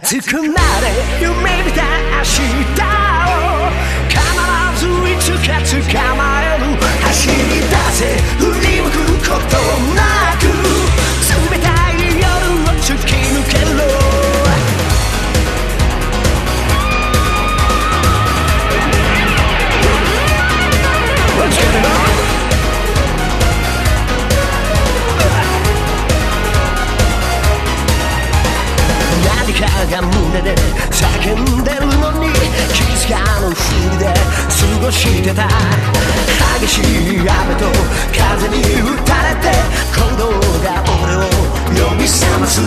熱くなれ。夢見た明日を。が胸で叫んでるのに気づかぬふりで過ごしてた。激しい雨と風に打たれて鼓動が俺を呼び覚ます。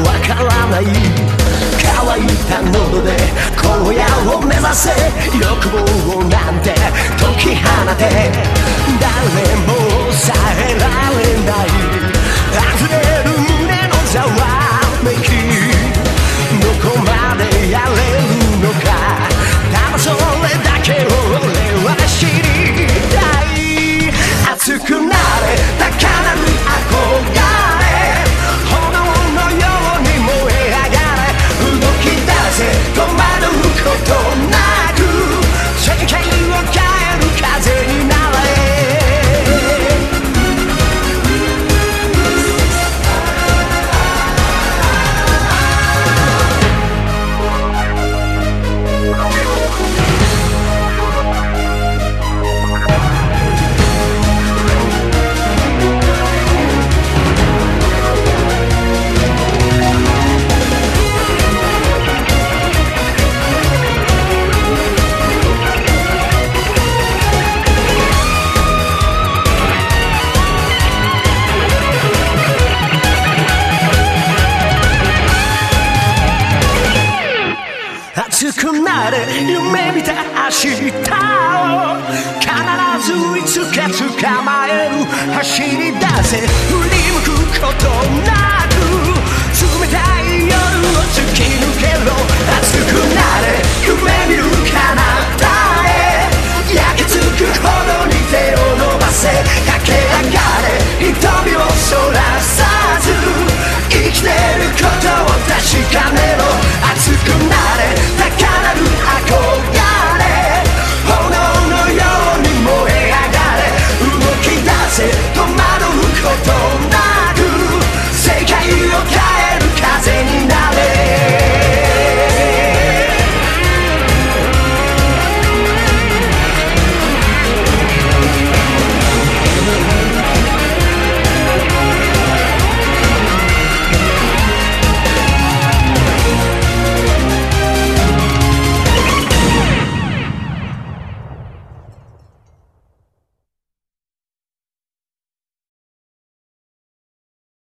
わからない。乾いた喉で荒野を目指せ。欲望なんて解き放て。誰も夢見た明日を必ずいつか捕まえる走り出せ。